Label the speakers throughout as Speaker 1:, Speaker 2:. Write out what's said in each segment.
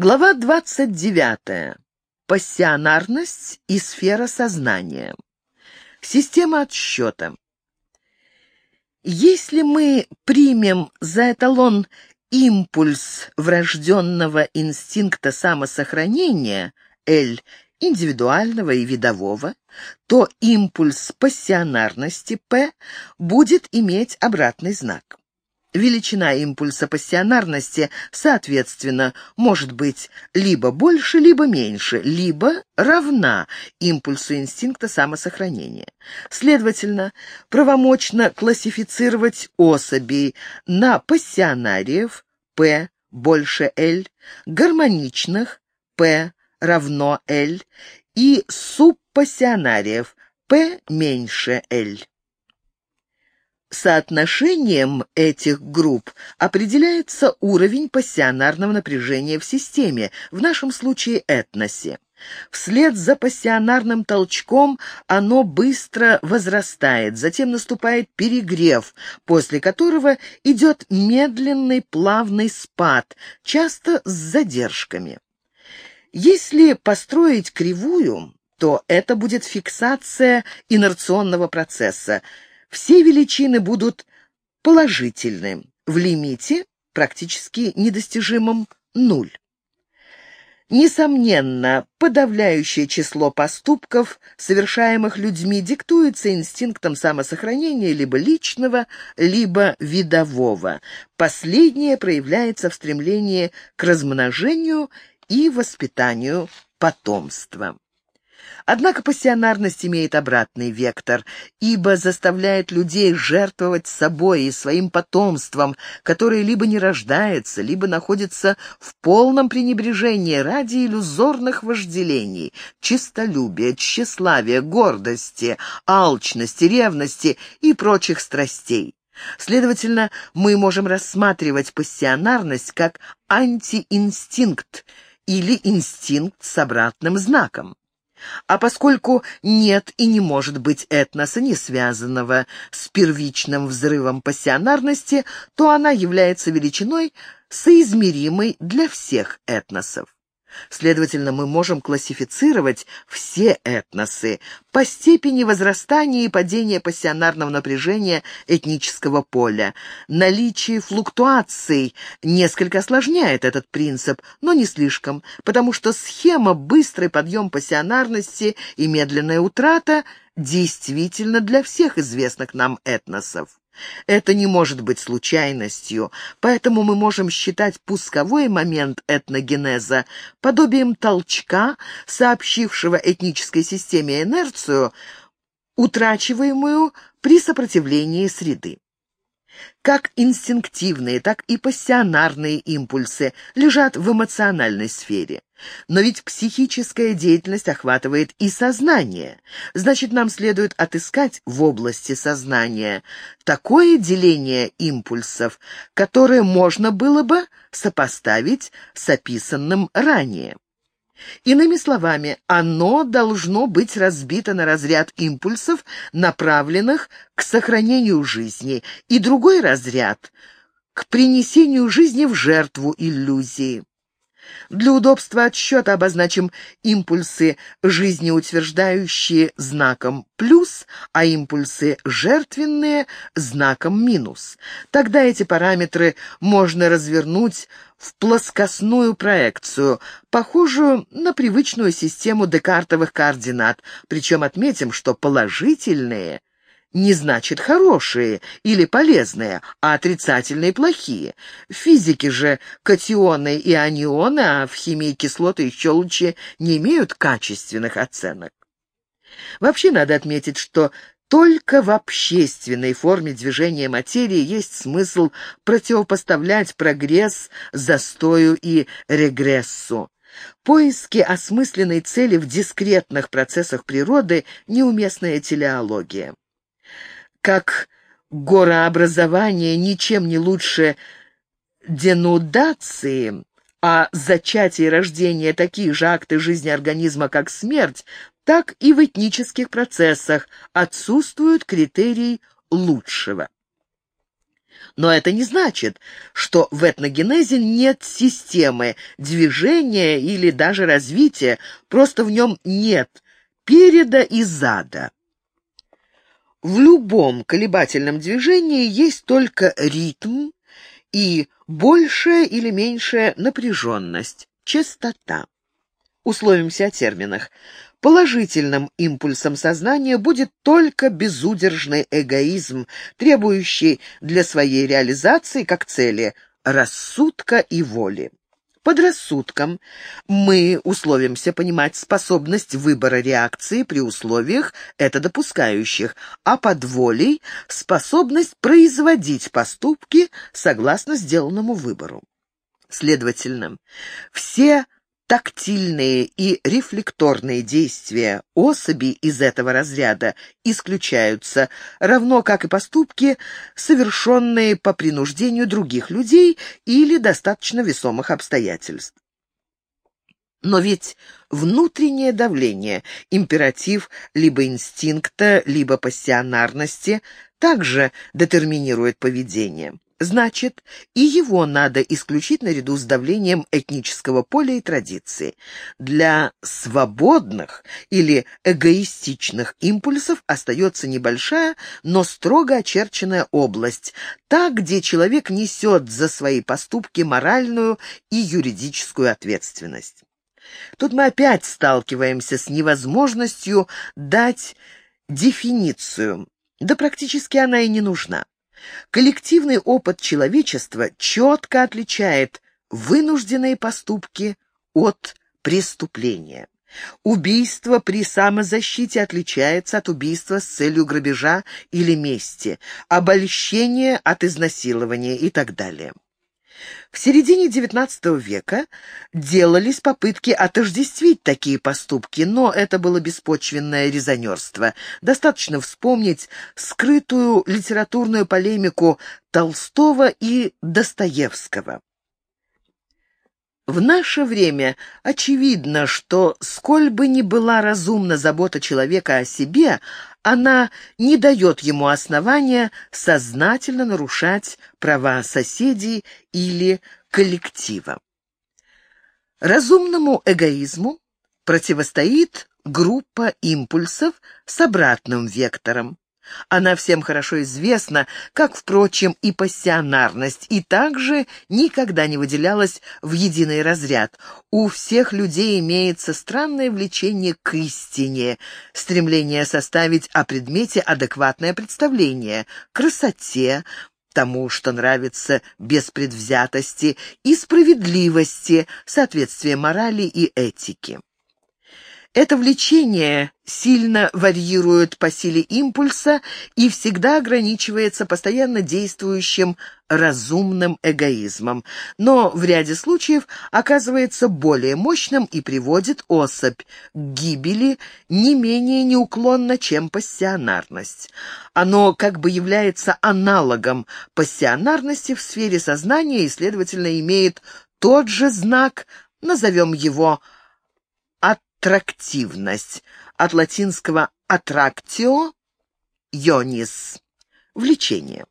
Speaker 1: Глава 29. Пассионарность и сфера сознания. Система отсчета. Если мы примем за эталон импульс врожденного инстинкта самосохранения, L, индивидуального и видового, то импульс пассионарности, P, будет иметь обратный знак. Величина импульса пассионарности, соответственно, может быть либо больше, либо меньше, либо равна импульсу инстинкта самосохранения. Следовательно, правомочно классифицировать особей на пассионариев P больше L, гармоничных P равно L и субпассионариев P меньше L. Соотношением этих групп определяется уровень пассионарного напряжения в системе, в нашем случае этносе. Вслед за пассионарным толчком оно быстро возрастает, затем наступает перегрев, после которого идет медленный плавный спад, часто с задержками. Если построить кривую, то это будет фиксация инерционного процесса – все величины будут положительны, в лимите практически недостижимом нуль. Несомненно, подавляющее число поступков, совершаемых людьми, диктуется инстинктом самосохранения либо личного, либо видового. Последнее проявляется в стремлении к размножению и воспитанию потомства. Однако пассионарность имеет обратный вектор, ибо заставляет людей жертвовать собой и своим потомством, которое либо не рождается, либо находится в полном пренебрежении ради иллюзорных вожделений, честолюбия, тщеславия, гордости, алчности, ревности и прочих страстей. Следовательно, мы можем рассматривать пассионарность как антиинстинкт или инстинкт с обратным знаком. А поскольку нет и не может быть этноса, не связанного с первичным взрывом пассионарности, то она является величиной, соизмеримой для всех этносов. Следовательно, мы можем классифицировать все этносы по степени возрастания и падения пассионарного напряжения этнического поля. Наличие флуктуаций несколько осложняет этот принцип, но не слишком, потому что схема «быстрый подъем пассионарности и медленная утрата» действительно для всех известных нам этносов. Это не может быть случайностью, поэтому мы можем считать пусковой момент этногенеза подобием толчка, сообщившего этнической системе инерцию, утрачиваемую при сопротивлении среды. Как инстинктивные, так и пассионарные импульсы лежат в эмоциональной сфере. Но ведь психическая деятельность охватывает и сознание. Значит, нам следует отыскать в области сознания такое деление импульсов, которое можно было бы сопоставить с описанным ранее. Иными словами, оно должно быть разбито на разряд импульсов, направленных к сохранению жизни, и другой разряд — к принесению жизни в жертву иллюзии. Для удобства отсчета обозначим импульсы жизнеутверждающие знаком «плюс», а импульсы жертвенные знаком «минус». Тогда эти параметры можно развернуть в плоскостную проекцию, похожую на привычную систему декартовых координат, причем отметим, что положительные не значит хорошие или полезные, а отрицательные плохие. В физике же катионы и анионы, а в химии кислоты и щелочи не имеют качественных оценок. Вообще надо отметить, что только в общественной форме движения материи есть смысл противопоставлять прогресс застою и регрессу. Поиски осмысленной цели в дискретных процессах природы – неуместная телеология как горообразование ничем не лучше денудации, а зачатие и рождение такие же акты жизни организма, как смерть, так и в этнических процессах отсутствуют критерии лучшего. Но это не значит, что в этногенезе нет системы, движения или даже развития, просто в нем нет переда и зада. В любом колебательном движении есть только ритм и большая или меньшая напряженность, частота. Условимся о терминах. Положительным импульсом сознания будет только безудержный эгоизм, требующий для своей реализации как цели рассудка и воли. Под рассудком мы условимся понимать способность выбора реакции при условиях, это допускающих, а под волей – способность производить поступки согласно сделанному выбору. Следовательно, все тактильные и рефлекторные действия особей из этого разряда исключаются, равно как и поступки, совершенные по принуждению других людей или достаточно весомых обстоятельств. Но ведь внутреннее давление, императив либо инстинкта, либо пассионарности, также детерминирует поведение. Значит, и его надо исключить наряду с давлением этнического поля и традиции. Для свободных или эгоистичных импульсов остается небольшая, но строго очерченная область, та, где человек несет за свои поступки моральную и юридическую ответственность. Тут мы опять сталкиваемся с невозможностью дать дефиницию, да практически она и не нужна. Коллективный опыт человечества четко отличает вынужденные поступки от преступления. Убийство при самозащите отличается от убийства с целью грабежа или мести, обольщение от изнасилования и так далее. В середине XIX века делались попытки отождествить такие поступки, но это было беспочвенное резонерство. Достаточно вспомнить скрытую литературную полемику Толстого и Достоевского. В наше время очевидно, что, сколь бы ни была разумна забота человека о себе, она не дает ему основания сознательно нарушать права соседей или коллектива. Разумному эгоизму противостоит группа импульсов с обратным вектором. Она всем хорошо известна, как, впрочем, и пассионарность, и также никогда не выделялась в единый разряд. У всех людей имеется странное влечение к истине, стремление составить о предмете адекватное представление, красоте, тому, что нравится без предвзятости, и справедливости, соответствие морали и этики. Это влечение сильно варьирует по силе импульса и всегда ограничивается постоянно действующим разумным эгоизмом, но в ряде случаев оказывается более мощным и приводит особь к гибели не менее неуклонно, чем пассионарность. Оно как бы является аналогом пассионарности в сфере сознания и, следовательно, имеет тот же знак, назовем его аттрактивность, от латинского «attractio» — «ионис» — влечение.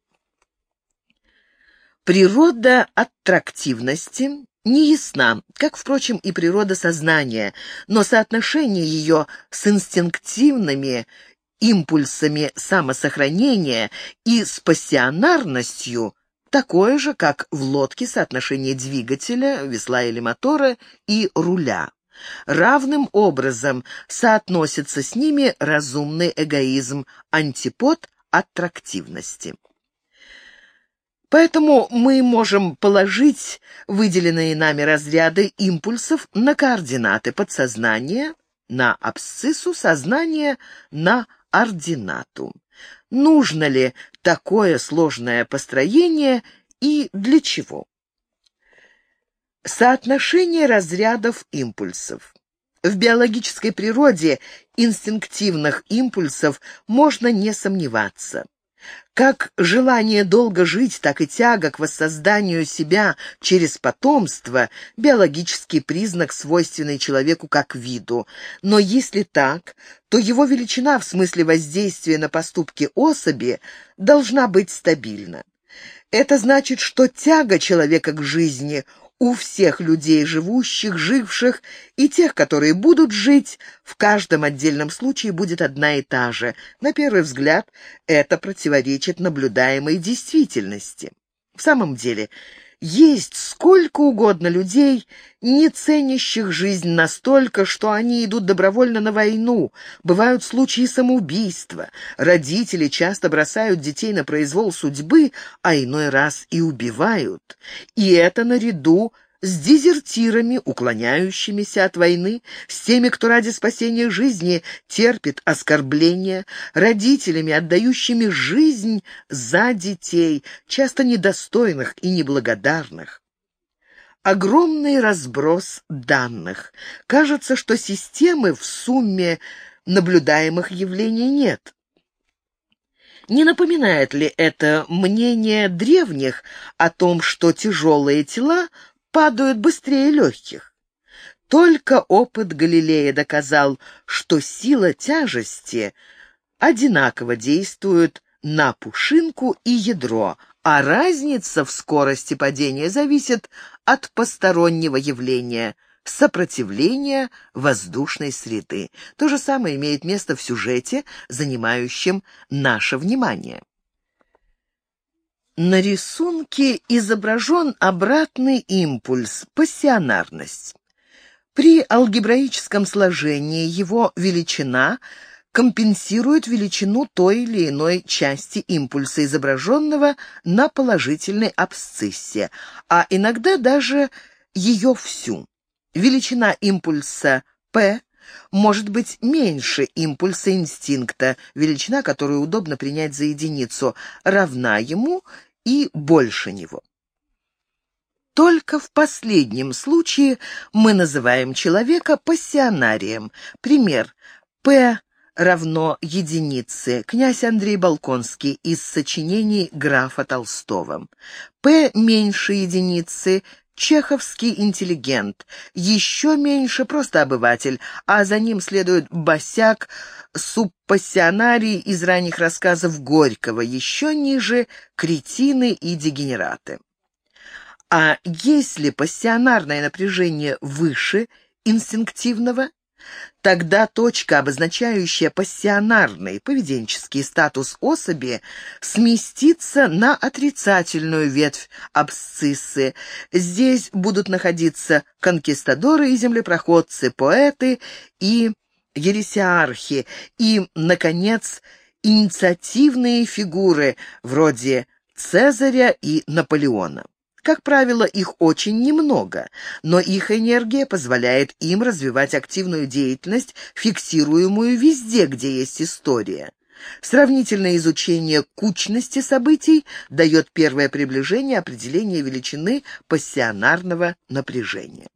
Speaker 1: Природа аттрактивности не ясна, как, впрочем, и природа сознания, но соотношение ее с инстинктивными импульсами самосохранения и с пассионарностью такое же, как в лодке соотношение двигателя, весла или мотора и руля. Равным образом соотносится с ними разумный эгоизм, антипод аттрактивности. Поэтому мы можем положить выделенные нами разряды импульсов на координаты подсознания, на абсциссу сознания, на ординату. Нужно ли такое сложное построение и для чего? Соотношение разрядов импульсов. В биологической природе инстинктивных импульсов можно не сомневаться. Как желание долго жить, так и тяга к воссозданию себя через потомство – биологический признак, свойственный человеку как виду. Но если так, то его величина в смысле воздействия на поступки особи должна быть стабильна. Это значит, что тяга человека к жизни у всех людей, живущих, живших, и тех, которые будут жить, в каждом отдельном случае будет одна и та же. На первый взгляд, это противоречит наблюдаемой действительности. В самом деле, есть сколько угодно людей, не ценящих жизнь настолько, что они идут добровольно на войну. Бывают случаи самоубийства. Родители часто бросают детей на произвол судьбы, а иной раз и убивают. И это наряду с дезертирами, уклоняющимися от войны, с теми, кто ради спасения жизни терпит оскорбления, родителями, отдающими жизнь за детей, часто недостойных и неблагодарных. Огромный разброс данных. Кажется, что системы в сумме наблюдаемых явлений нет. Не напоминает ли это мнение древних о том, что тяжелые тела падают быстрее легких. Только опыт Галилея доказал, что сила тяжести одинаково действует на пушинку и ядро, а разница в скорости падения зависит от постороннего явления – сопротивления воздушной среды. То же самое имеет место в сюжете, занимающем наше внимание. На рисунке изображен обратный импульс, пассионарность. При алгебраическом сложении его величина компенсирует величину той или иной части импульса, изображенного на положительной абсциссе, а иногда даже ее всю. Величина импульса P может быть меньше импульса инстинкта, величина, которую удобно принять за единицу, равна ему и больше него. Только в последнем случае мы называем человека пассионарием. Пример. П равно единице. Князь Андрей Балконский из сочинений графа Толстого. П меньше единицы. Чеховский интеллигент, еще меньше просто обыватель, а за ним следует босяк, субпассионарий из ранних рассказов Горького, еще ниже кретины и дегенераты. А если пассионарное напряжение выше инстинктивного, Тогда точка, обозначающая пассионарный поведенческий статус особи, сместится на отрицательную ветвь абсциссы. Здесь будут находиться конкистадоры и землепроходцы, поэты и ересиархи, и, наконец, инициативные фигуры вроде Цезаря и Наполеона. Как правило, их очень немного, но их энергия позволяет им развивать активную деятельность, фиксируемую везде, где есть история. Сравнительное изучение кучности событий дает первое приближение определения величины пассионарного напряжения.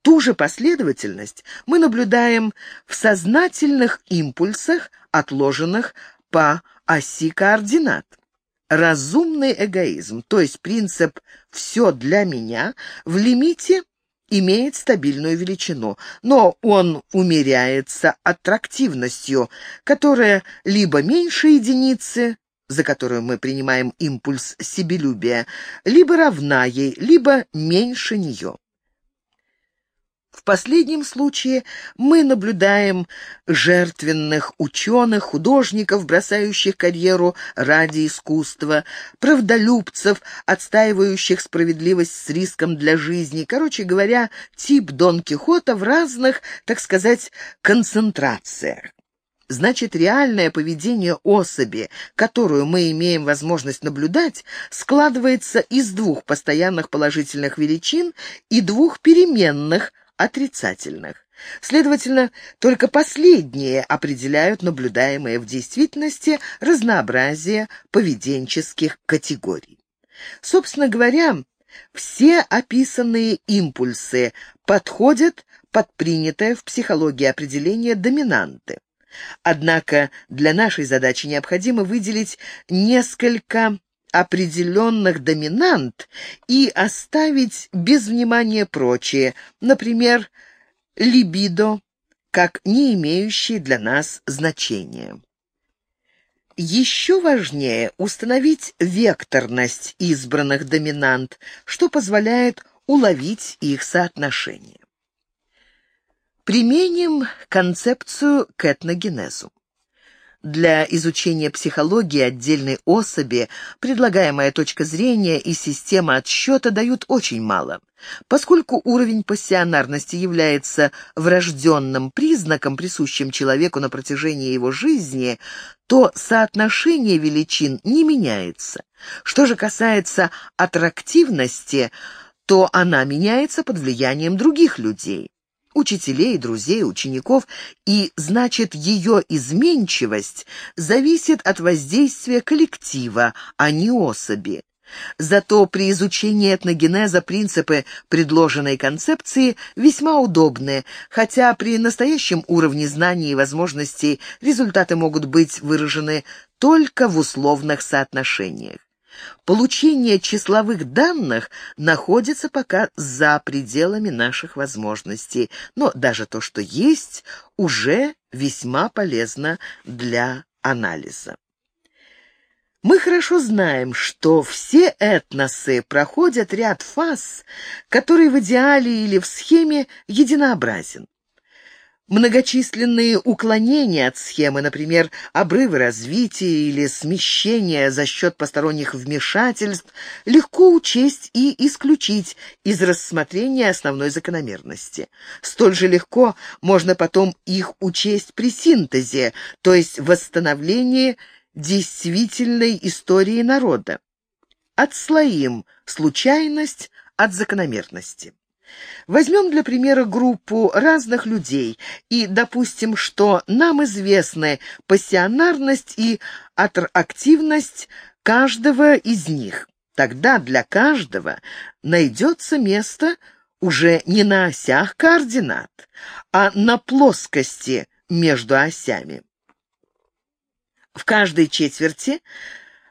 Speaker 1: Ту же последовательность мы наблюдаем в сознательных импульсах, отложенных по оси координат. Разумный эгоизм, то есть принцип «все для меня» в лимите имеет стабильную величину, но он умеряется аттрактивностью, которая либо меньше единицы, за которую мы принимаем импульс себелюбия, либо равна ей, либо меньше нее. В последнем случае мы наблюдаем жертвенных ученых, художников, бросающих карьеру ради искусства, правдолюбцев, отстаивающих справедливость с риском для жизни. Короче говоря, тип Дон Кихота в разных, так сказать, концентрациях. Значит, реальное поведение особи, которую мы имеем возможность наблюдать, складывается из двух постоянных положительных величин и двух переменных – отрицательных. Следовательно, только последние определяют наблюдаемое в действительности разнообразие поведенческих категорий. Собственно говоря, все описанные импульсы подходят под принятое в психологии определение доминанты. Однако для нашей задачи необходимо выделить несколько определенных доминант и оставить без внимания прочие, например, либидо, как не имеющие для нас значения. еще важнее установить векторность избранных доминант, что позволяет уловить их соотношение. Применим концепцию к этногенезу. Для изучения психологии отдельной особи предлагаемая точка зрения и система отсчета дают очень мало. Поскольку уровень пассионарности является врожденным признаком, присущим человеку на протяжении его жизни, то соотношение величин не меняется. Что же касается аттрактивности, то она меняется под влиянием других людей учителей, друзей, учеников, и, значит, ее изменчивость зависит от воздействия коллектива, а не особи. Зато при изучении этногенеза принципы предложенной концепции весьма удобны, хотя при настоящем уровне знаний и возможностей результаты могут быть выражены только в условных соотношениях. Получение числовых данных находится пока за пределами наших возможностей, но даже то, что есть, уже весьма полезно для анализа. Мы хорошо знаем, что все этносы проходят ряд фаз, который в идеале или в схеме единообразен. Многочисленные уклонения от схемы, например, обрывы развития или смещения за счет посторонних вмешательств, легко учесть и исключить из рассмотрения основной закономерности. Столь же легко можно потом их учесть при синтезе, то есть восстановлении действительной истории народа. Отслоим случайность от закономерности. Возьмем для примера группу разных людей и допустим, что нам известны пассионарность и аттрактивность каждого из них. Тогда для каждого найдется место уже не на осях координат, а на плоскости между осями. В каждой четверти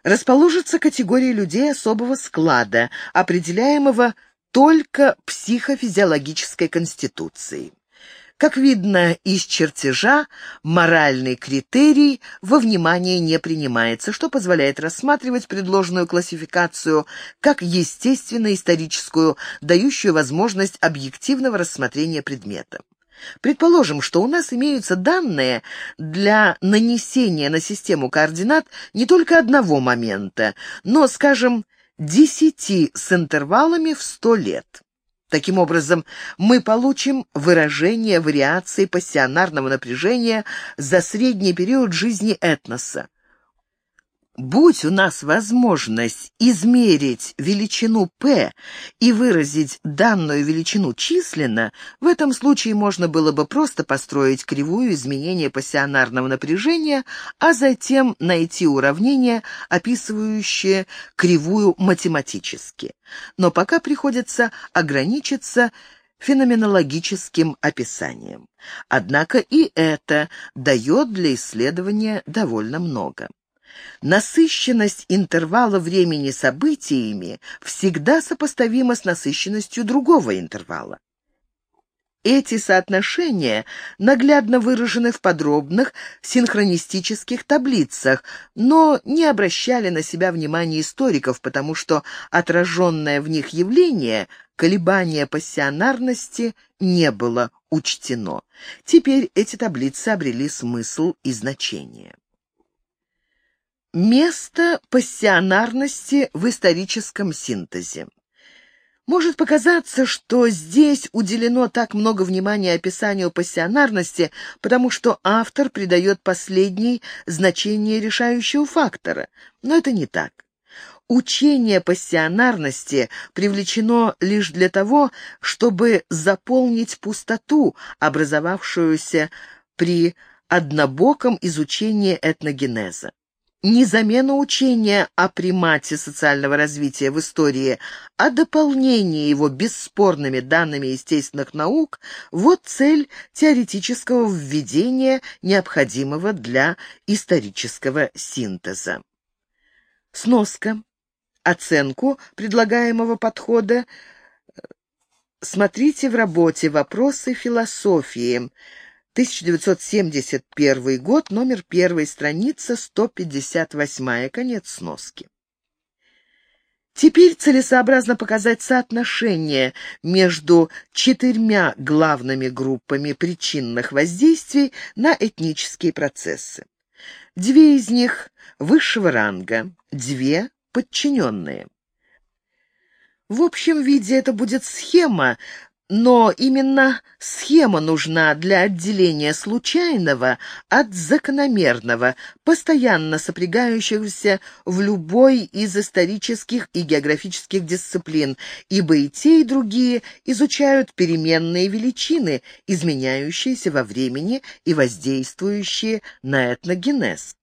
Speaker 1: расположится категория людей особого склада, определяемого только психофизиологической конституцией. Как видно из чертежа, моральный критерий во внимание не принимается, что позволяет рассматривать предложенную классификацию как естественно-историческую, дающую возможность объективного рассмотрения предмета. Предположим, что у нас имеются данные для нанесения на систему координат не только одного момента, но, скажем, десяти с интервалами в сто лет. Таким образом, мы получим выражение вариации пассионарного напряжения за средний период жизни этноса. Будь у нас возможность измерить величину p и выразить данную величину численно, в этом случае можно было бы просто построить кривую изменения пассионарного напряжения, а затем найти уравнение, описывающее кривую математически. Но пока приходится ограничиться феноменологическим описанием. Однако и это дает для исследования довольно много. Насыщенность интервала времени событиями всегда сопоставима с насыщенностью другого интервала. Эти соотношения наглядно выражены в подробных синхронистических таблицах, но не обращали на себя внимания историков, потому что отраженное в них явление, колебание пассионарности, не было учтено. Теперь эти таблицы обрели смысл и значение. Место пассионарности в историческом синтезе. Может показаться, что здесь уделено так много внимания описанию пассионарности, потому что автор придает последней значение решающего фактора. Но это не так. Учение пассионарности привлечено лишь для того, чтобы заполнить пустоту, образовавшуюся при однобоком изучении этногенеза не замена учения о примате социального развития в истории, а дополнение его бесспорными данными естественных наук – вот цель теоретического введения, необходимого для исторического синтеза. Сноска. Оценку предлагаемого подхода смотрите в работе «Вопросы философии», 1971 год, номер первой, страница 158, конец сноски. Теперь целесообразно показать соотношение между четырьмя главными группами причинных воздействий на этнические процессы. Две из них высшего ранга, две подчиненные. В общем виде это будет схема, но именно схема нужна для отделения случайного от закономерного, постоянно сопрягающихся в любой из исторических и географических дисциплин, ибо и те, и другие изучают переменные величины, изменяющиеся во времени и воздействующие на этногенез.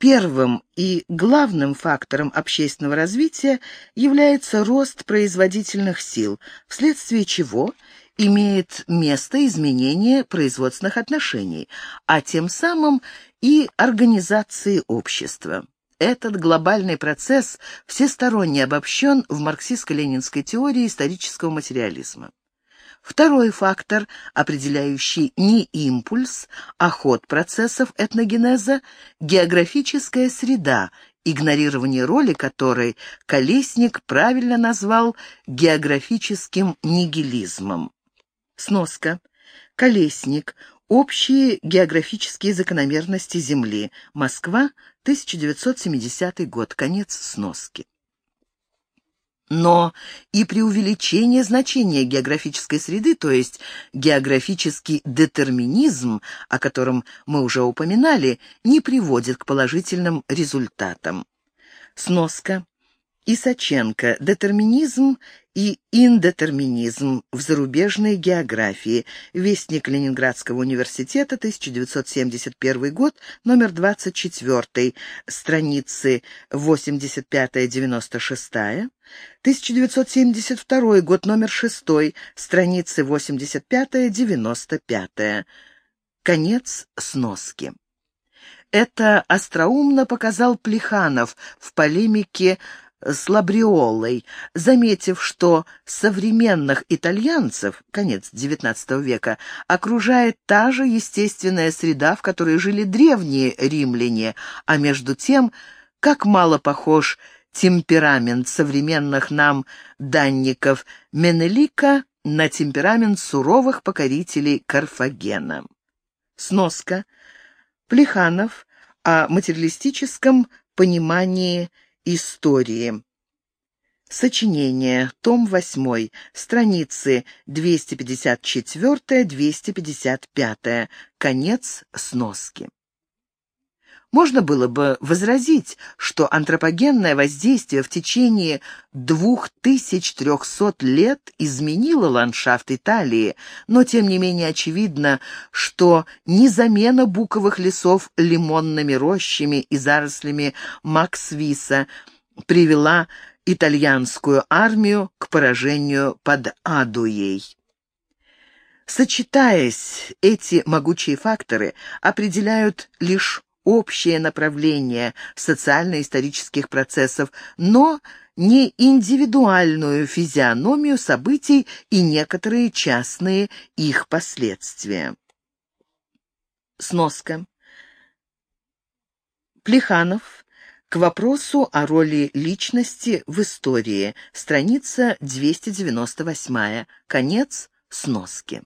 Speaker 1: Первым и главным фактором общественного развития является рост производительных сил, вследствие чего имеет место изменение производственных отношений, а тем самым и организации общества. Этот глобальный процесс всесторонне обобщен в марксистско-ленинской теории исторического материализма. Второй фактор, определяющий не импульс, а ход процессов этногенеза – географическая среда, игнорирование роли которой Колесник правильно назвал географическим нигилизмом. Сноска. Колесник. Общие географические закономерности Земли. Москва, 1970 год. Конец сноски. Но и при увеличении значения географической среды, то есть географический детерминизм, о котором мы уже упоминали, не приводит к положительным результатам. Сноска. Исаченко. Детерминизм и индетерминизм в зарубежной географии. Вестник Ленинградского университета, 1971 год, номер 24, страницы 85-96. 1972 год, номер 6, страницы 85-95. Конец сноски. Это остроумно показал Плеханов в полемике с Лабриолой, заметив, что современных итальянцев, конец XIX века, окружает та же естественная среда, в которой жили древние римляне, а между тем, как мало похож темперамент современных нам данников Менелика на темперамент суровых покорителей Карфагена. Сноска. Плеханов о материалистическом понимании истории. Сочинение, том 8, страницы 254-255, конец сноски. Можно было бы возразить, что антропогенное воздействие в течение 2300 лет изменило ландшафт Италии, но тем не менее очевидно, что не замена буковых лесов лимонными рощами и зарослями Максвиса привела итальянскую армию к поражению под Адуей. Сочетаясь, эти могучие факторы определяют лишь общее направление социально-исторических процессов, но не индивидуальную физиономию событий и некоторые частные их последствия. Сноска. Плеханов. К вопросу о роли личности в истории. Страница 298. Конец сноски.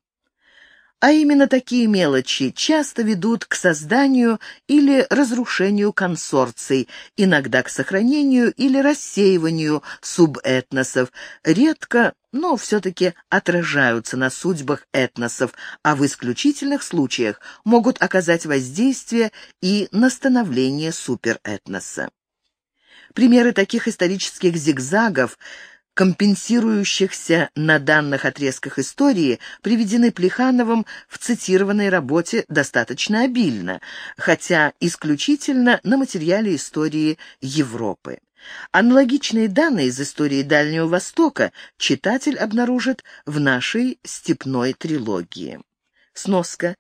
Speaker 1: А именно такие мелочи часто ведут к созданию или разрушению консорций, иногда к сохранению или рассеиванию субэтносов, редко, но все-таки отражаются на судьбах этносов, а в исключительных случаях могут оказать воздействие и на становление суперэтноса. Примеры таких исторических зигзагов – компенсирующихся на данных отрезках истории, приведены Плехановым в цитированной работе достаточно обильно, хотя исключительно на материале истории Европы. Аналогичные данные из истории Дальнего Востока читатель обнаружит в нашей степной трилогии. Сноска.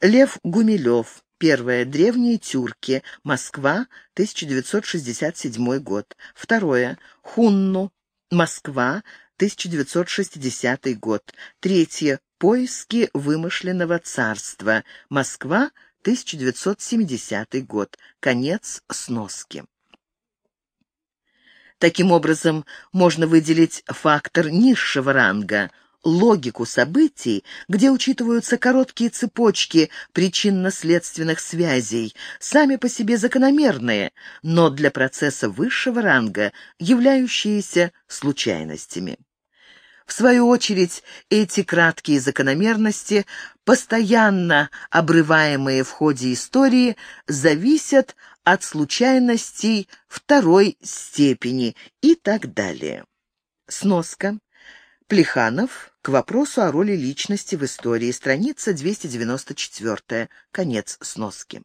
Speaker 1: Лев Гумилев. Первое. Древние тюрки. Москва. 1967 год. Второе. Хунну. Москва, 1960 год. Третье. Поиски вымышленного царства. Москва, 1970 год. Конец сноски. Таким образом, можно выделить фактор низшего ранга – логику событий, где учитываются короткие цепочки причинно-следственных связей, сами по себе закономерные, но для процесса высшего ранга являющиеся случайностями. В свою очередь, эти краткие закономерности, постоянно обрываемые в ходе истории, зависят от случайностей второй степени и так далее. Сноска. Плеханов к вопросу о роли личности в истории. Страница 294. Конец сноски.